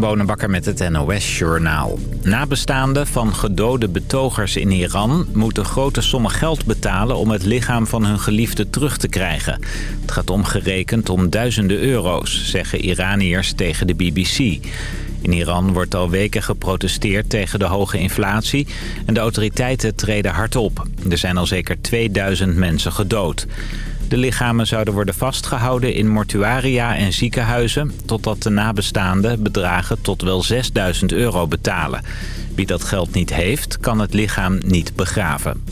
Bonenbakker met het NOS Journaal. Nabestaanden van gedode betogers in Iran moeten grote sommen geld betalen om het lichaam van hun geliefde terug te krijgen. Het gaat omgerekend om duizenden euro's, zeggen Iraniërs tegen de BBC. In Iran wordt al weken geprotesteerd tegen de hoge inflatie en de autoriteiten treden hard op. Er zijn al zeker 2000 mensen gedood. De lichamen zouden worden vastgehouden in mortuaria en ziekenhuizen... totdat de nabestaanden bedragen tot wel 6000 euro betalen. Wie dat geld niet heeft, kan het lichaam niet begraven.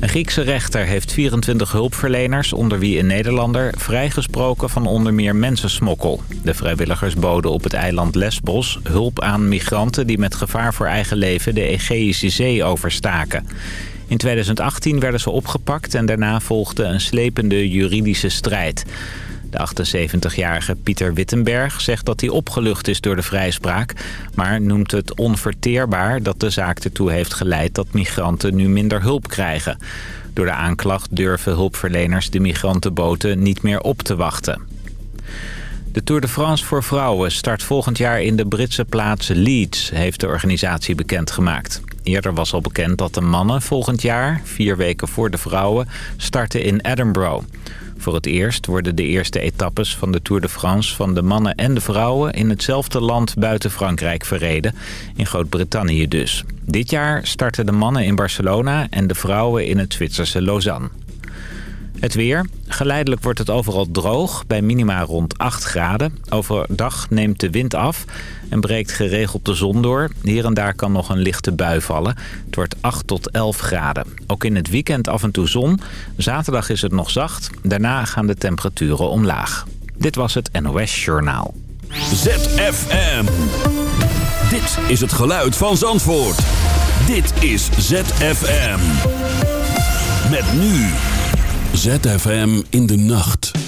Een Griekse rechter heeft 24 hulpverleners, onder wie een Nederlander... vrijgesproken van onder meer mensensmokkel. De vrijwilligers boden op het eiland Lesbos hulp aan migranten... die met gevaar voor eigen leven de Egeïsche Zee overstaken. In 2018 werden ze opgepakt en daarna volgde een slepende juridische strijd. De 78-jarige Pieter Wittenberg zegt dat hij opgelucht is door de vrijspraak... maar noemt het onverteerbaar dat de zaak ertoe heeft geleid dat migranten nu minder hulp krijgen. Door de aanklacht durven hulpverleners de migrantenboten niet meer op te wachten. De Tour de France voor vrouwen start volgend jaar in de Britse plaats Leeds, heeft de organisatie bekendgemaakt. Eerder was al bekend dat de mannen volgend jaar, vier weken voor de vrouwen, starten in Edinburgh. Voor het eerst worden de eerste etappes van de Tour de France van de mannen en de vrouwen in hetzelfde land buiten Frankrijk verreden, in Groot-Brittannië dus. Dit jaar starten de mannen in Barcelona en de vrouwen in het Zwitserse Lausanne. Het weer. Geleidelijk wordt het overal droog, bij minima rond 8 graden. Overdag neemt de wind af en breekt geregeld de zon door. Hier en daar kan nog een lichte bui vallen. Het wordt 8 tot 11 graden. Ook in het weekend af en toe zon. Zaterdag is het nog zacht. Daarna gaan de temperaturen omlaag. Dit was het NOS Journaal. ZFM. Dit is het geluid van Zandvoort. Dit is ZFM. Met nu... ZFM in de nacht.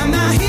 I'm not here.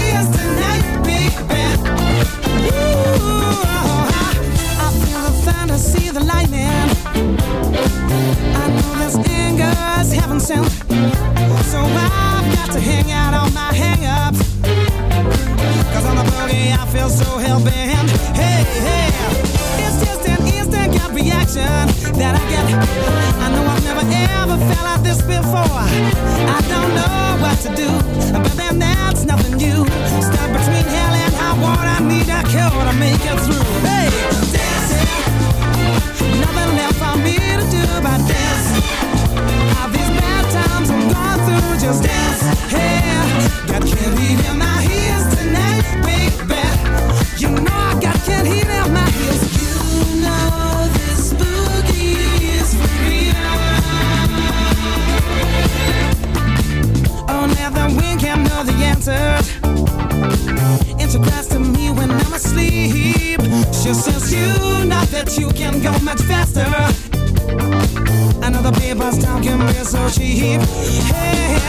so cheap. Hey,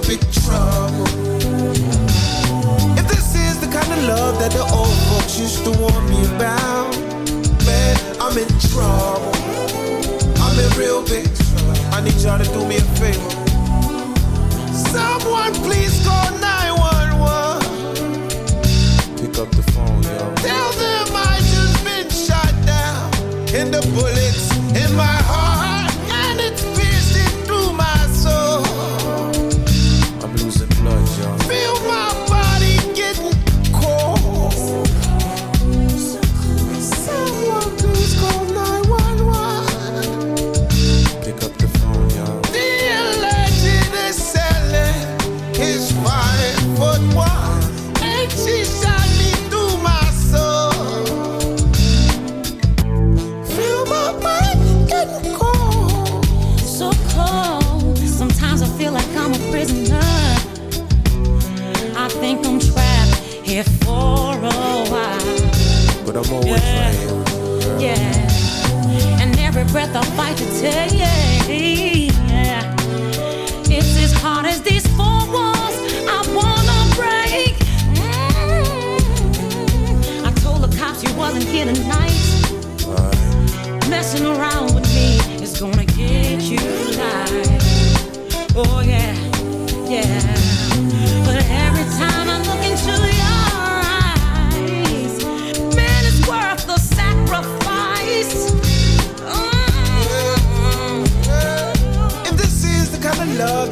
little trouble. If this is the kind of love that the old folks used to warn me about, man, I'm in trouble. I'm in real big trouble. I need y'all to do me a favor. Someone please call now. worth a fight to take. It's as hard as these four walls I wanna break. Mm. I told the cops you wasn't here tonight, messing around.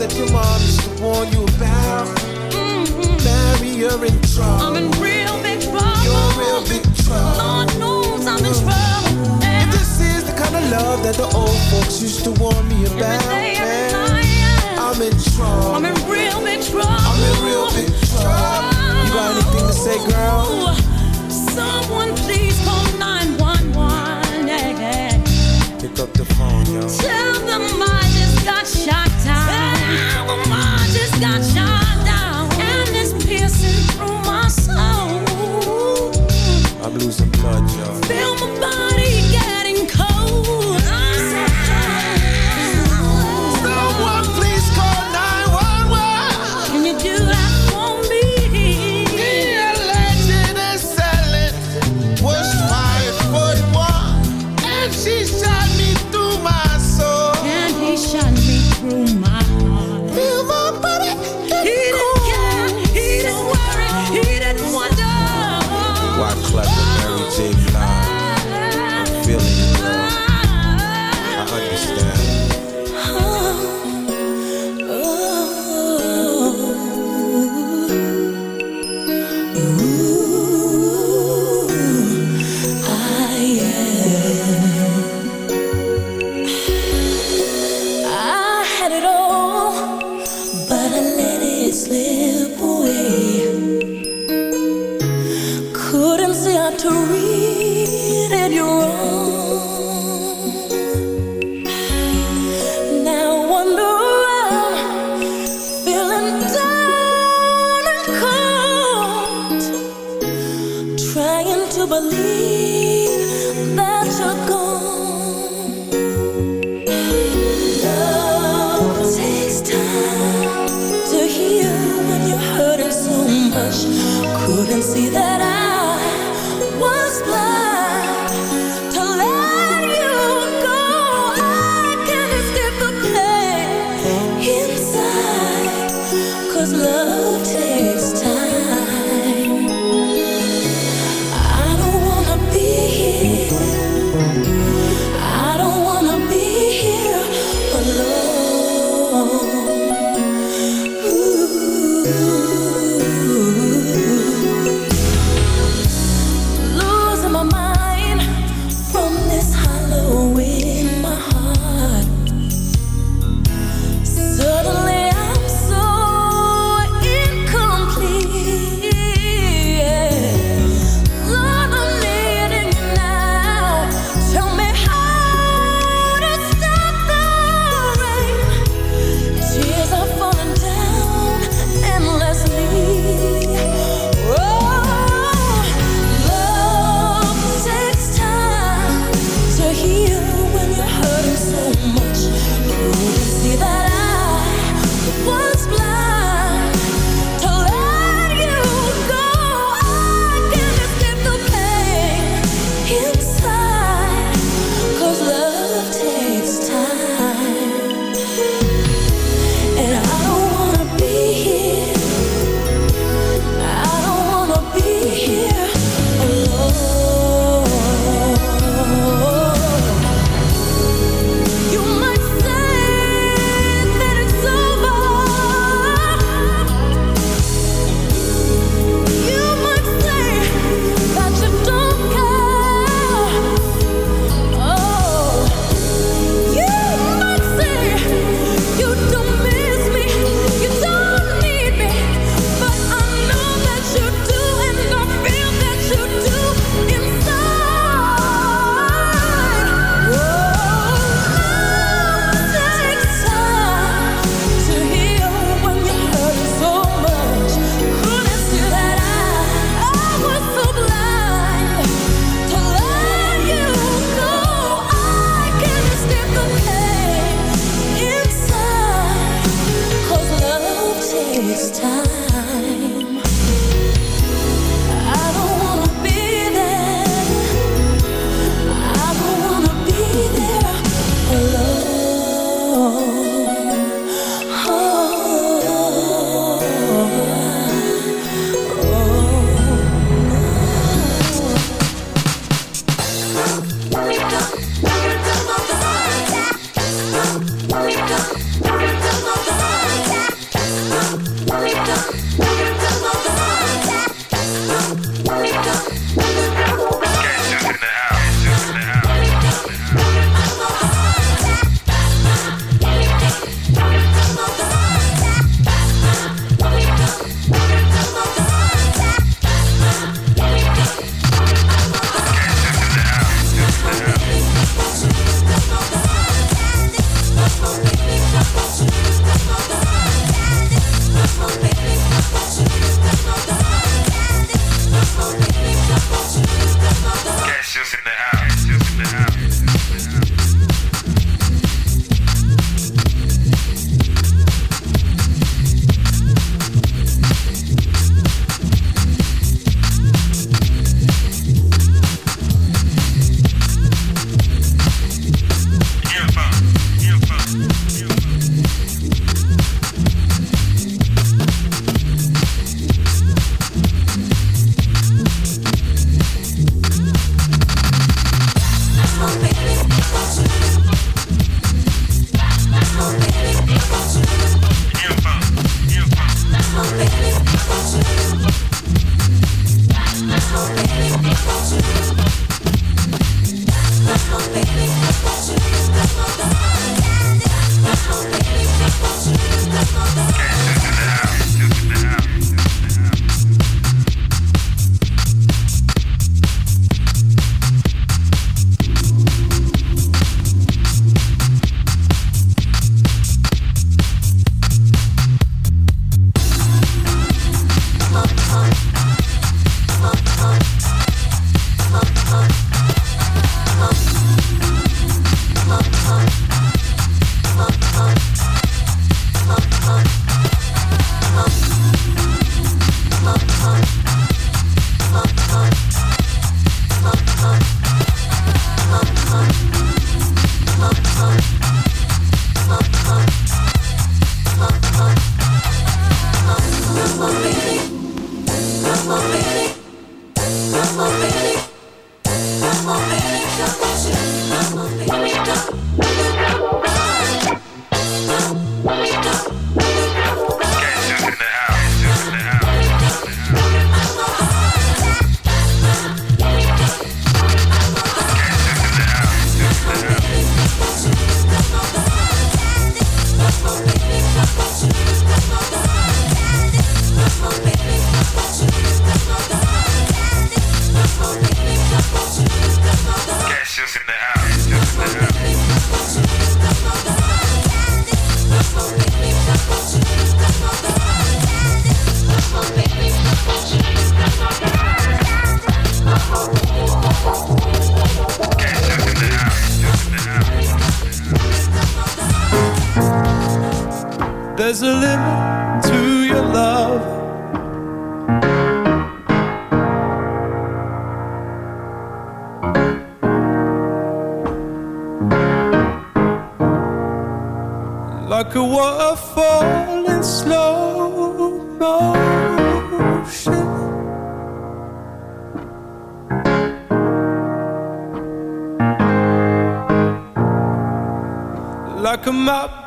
that your mom used to warn you about. Mm-hmm. Marry, you're in trouble. I'm in real big trouble. You're real big trouble. Lord knows I'm in trouble. And this is the kind of love that the old folks used to warn me about. Every day, every I'm in trouble. I'm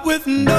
with no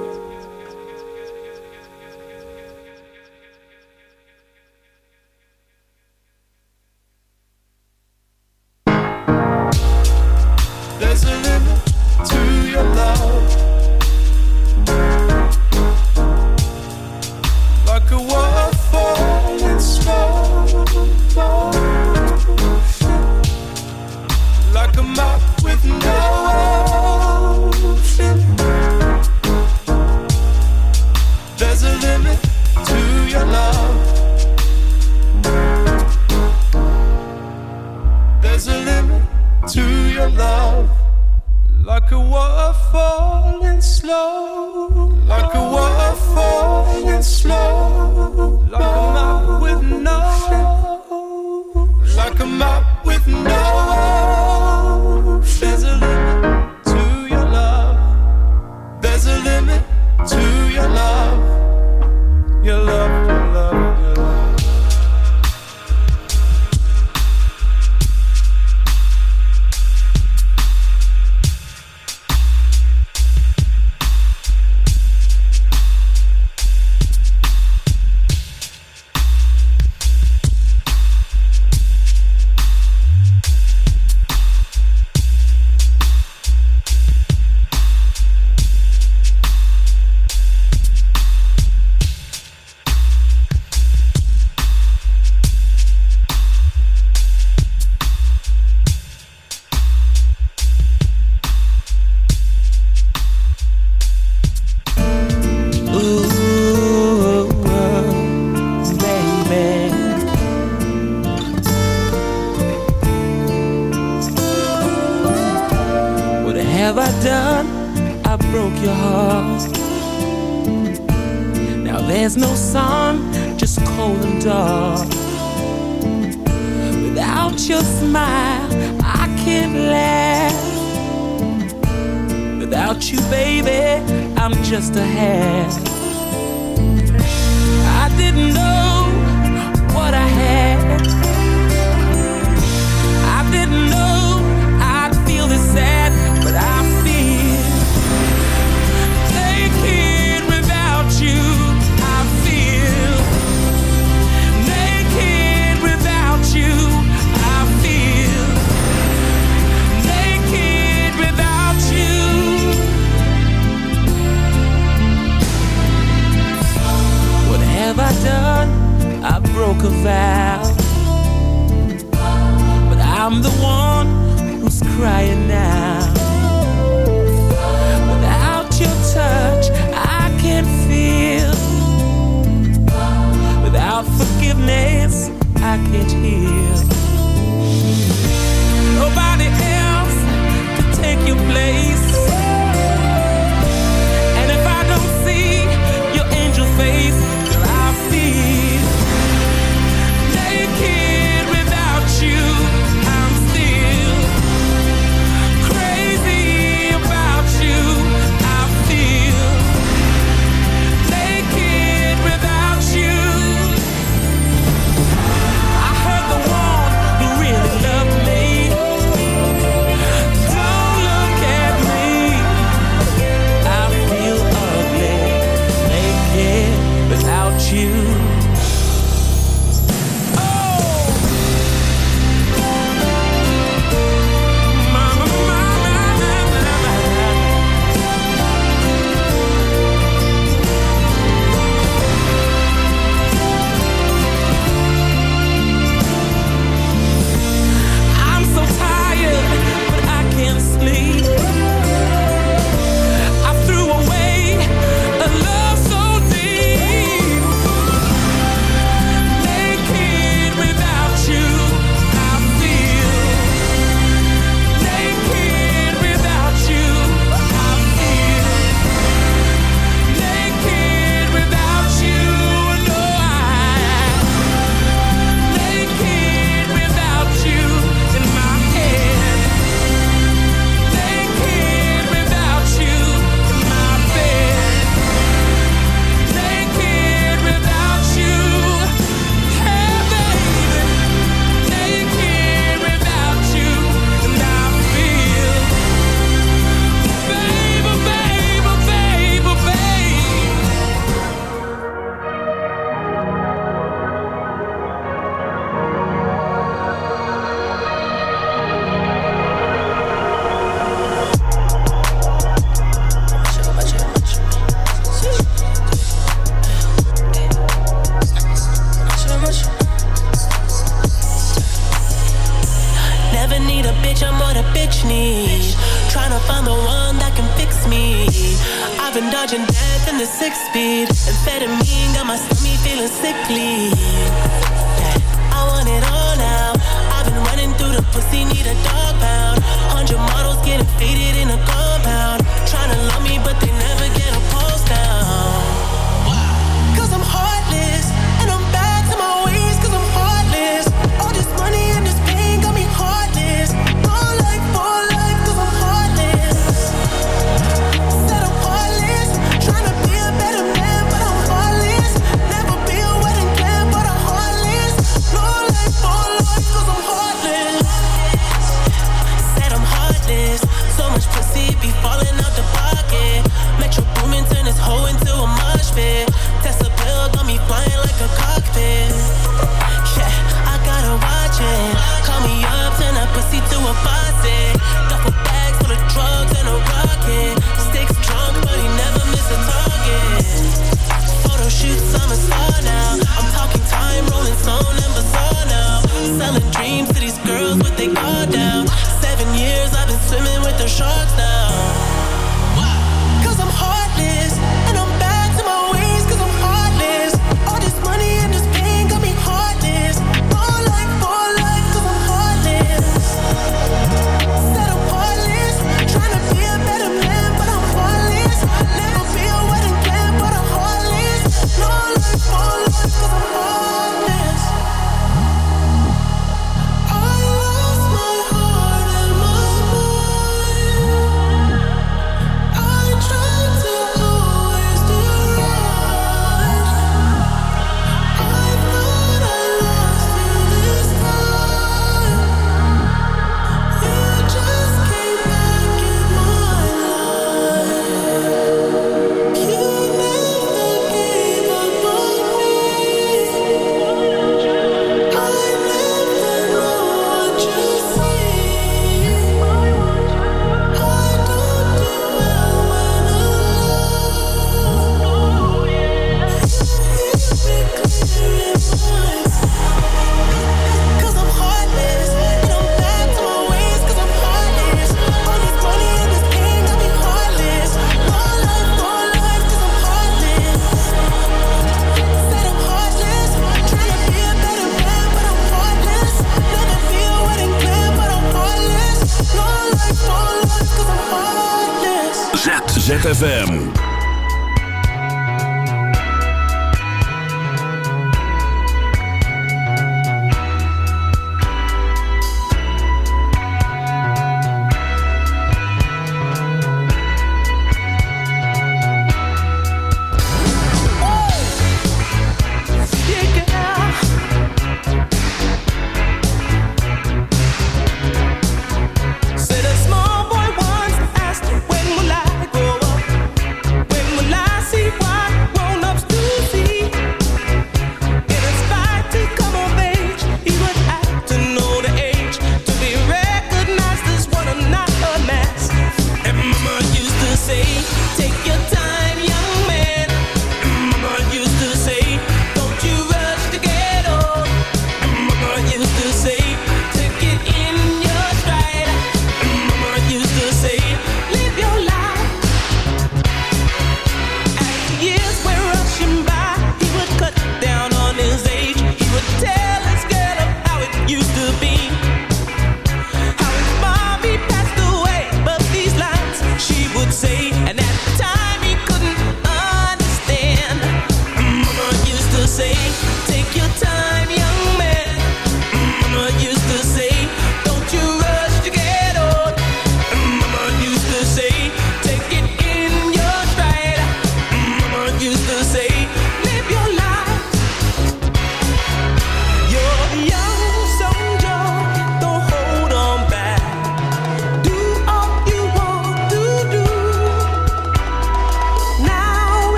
ZFM.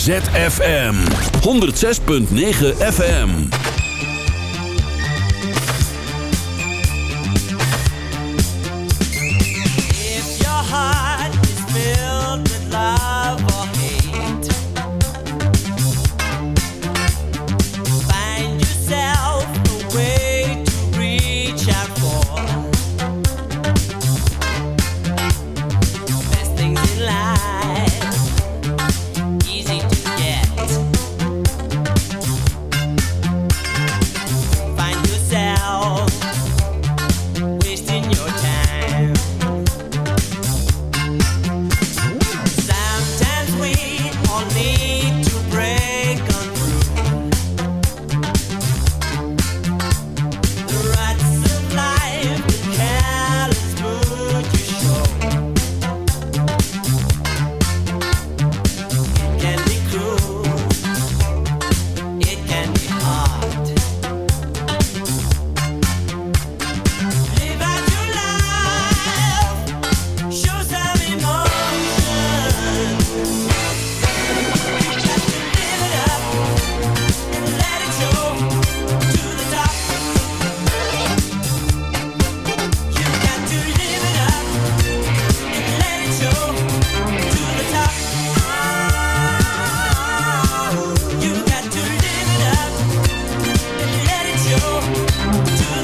ZFM 106.9 FM.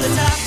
the top.